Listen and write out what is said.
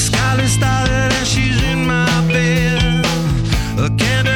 scarlet started and she's in my bed. A candle